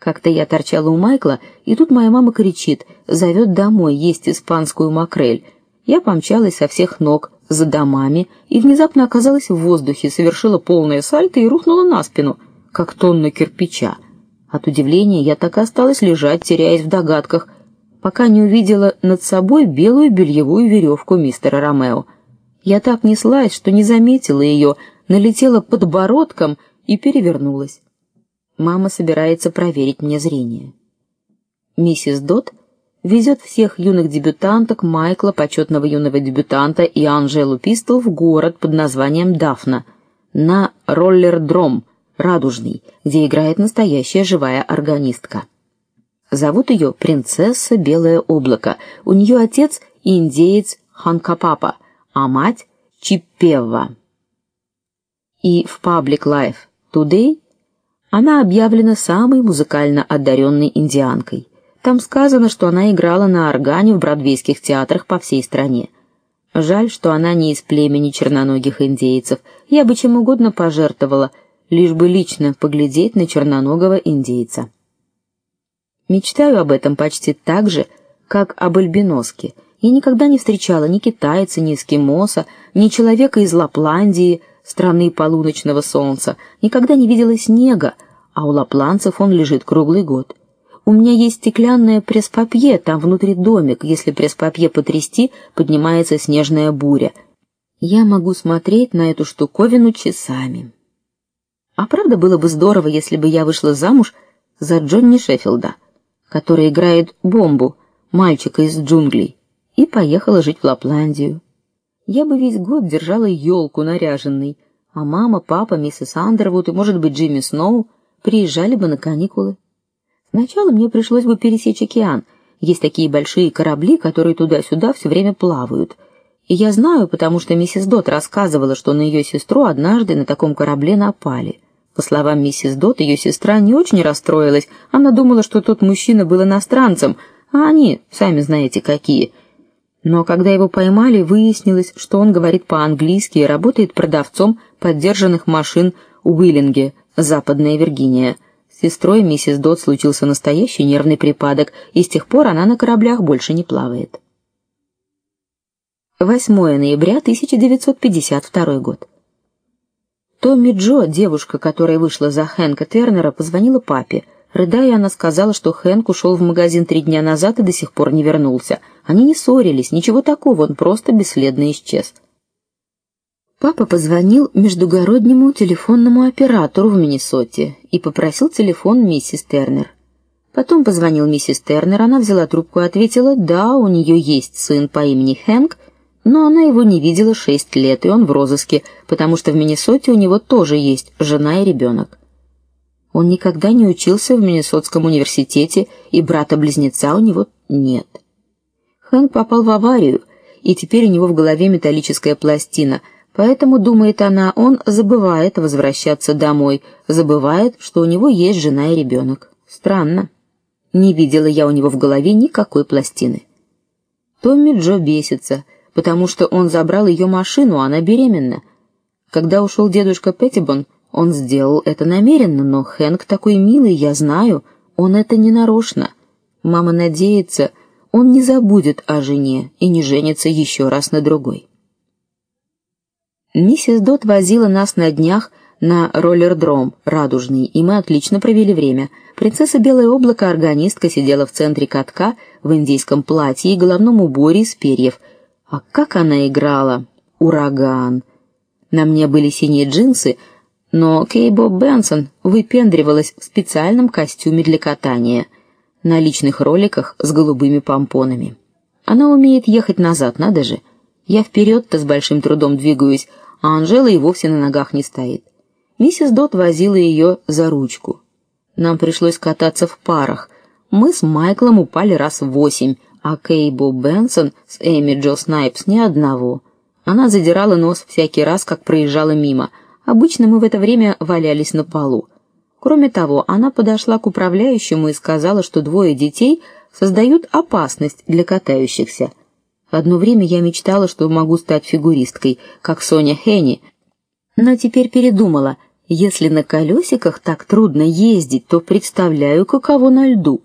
Как-то я торчала у Майкла, и тут моя мама кричит, зовет домой есть испанскую макрель. Я помчалась со всех ног за домами и внезапно оказалась в воздухе, совершила полное сальто и рухнула на спину, как тонна кирпича. От удивления я так и осталась лежать, теряясь в догадках, пока не увидела над собой белую бельевую веревку мистера Ромео. Я так неслась, что не заметила ее, налетела подбородком и перевернулась. Мама собирается проверить мне зрение. Миссис Дот везет всех юных дебютанток Майкла, почетного юного дебютанта и Анжелу Пистол в город под названием Дафна на роллердром Радужный, где играет настоящая живая органистка. Зовут ее принцесса Белое облако. У нее отец индеец Ханкапапа, а мать Чиппева. И в Public Life Today она объявлена самой музыкально одаренной индианкой. Там сказано, что она играла на органе в бродвейских театрах по всей стране. Жаль, что она не из племени черноногих индейцев. Я бы чем угодно пожертвовала, лишь бы лично поглядеть на черноногого индейца. Мечтаю об этом почти так же, как об альбиноске. Я никогда не встречала ни китайца, ни эскимоса, ни человека из Лапландии, страны полуночного солнца, никогда не видела снега, а у лапланцев он лежит круглый год. У меня есть стеклянное пресс-папье, там внутри домик, если пресс-папье потрясти, поднимается снежная буря. Я могу смотреть на эту штуковину часами. А правда было бы здорово, если бы я вышла замуж за Джонни Шеффилда, который играет бомбу, мальчика из джунглей, и поехала жить в Лапландию я бы весь год держала елку наряженной, а мама, папа, миссис Андервуд и, может быть, Джимми Сноу приезжали бы на каникулы. Сначала мне пришлось бы пересечь океан. Есть такие большие корабли, которые туда-сюда все время плавают. И я знаю, потому что миссис Дот рассказывала, что на ее сестру однажды на таком корабле напали. По словам миссис Дот, ее сестра не очень расстроилась. Она думала, что тот мужчина был иностранцем, а они, сами знаете, какие. Но когда его поймали, выяснилось, что он говорит по-английски и работает продавцом поддержанных машин в Уиллинге, Западная Виргиния. С сестрой миссис Дот случился настоящий нервный припадок, и с тех пор она на кораблях больше не плавает. 8 ноября 1952 год. Томми Джо, девушка, которая вышла за Хэнка Тернера, позвонила папе. Рыдая, она сказала, что Хэнк ушел в магазин три дня назад и до сих пор не вернулся. Они не ссорились, ничего такого, он просто бесследно исчез. Папа позвонил междугороднему телефонному оператору в Миннесоте и попросил телефон миссис Тернер. Потом позвонил миссис Тернер, она взяла трубку и ответила: "Да, у нее есть сын по имени Хэнк, но она его не видела шесть лет, и он в розыске, потому что в Миннесоте у него тоже есть жена и ребенок. Он никогда не учился в Миннесотском университете, и брата-близнеца у него нет. Хэнк попал в аварию, и теперь у него в голове металлическая пластина. Поэтому, думает она, он забывает возвращаться домой, забывает, что у него есть жена и ребенок. Странно. Не видела я у него в голове никакой пластины. Томми Джо бесится, потому что он забрал ее машину, а она беременна. Когда ушел дедушка Петтибон, он сделал это намеренно, но Хэнк такой милый, я знаю, он это не нарочно. Мама надеется, он не забудет о жене и не женится еще раз на другой. Миссис Дот возила нас на днях на роллердром Радужный, и мы отлично провели время. Принцесса Белое облако органистка сидела в центре катка в индийском платье и головном уборе из перьев. А как она играла! Ураган. На мне были синие джинсы, но Кейбо Бенсон выпендривалась в специальном костюме для катания на личных роликах с голубыми помпонами. Она умеет ехать назад, надо же. Я вперед-то с большим трудом двигаюсь, а Анжела и вовсе на ногах не стоит. Миссис Дот возила ее за ручку. Нам пришлось кататься в парах. Мы с Майклом упали раз в восемь, а Кейбо Бенсон с Эми Джо Снайпс ни одного. Она задирала нос всякий раз, как проезжала мимо. Обычно мы в это время валялись на полу. Кроме того, она подошла к управляющему и сказала, что двое детей создают опасность для катающихся. Одно время я мечтала, что могу стать фигуристкой, как Соня Хенни, но теперь передумала. Если на колесиках так трудно ездить, то представляю, каково на льду.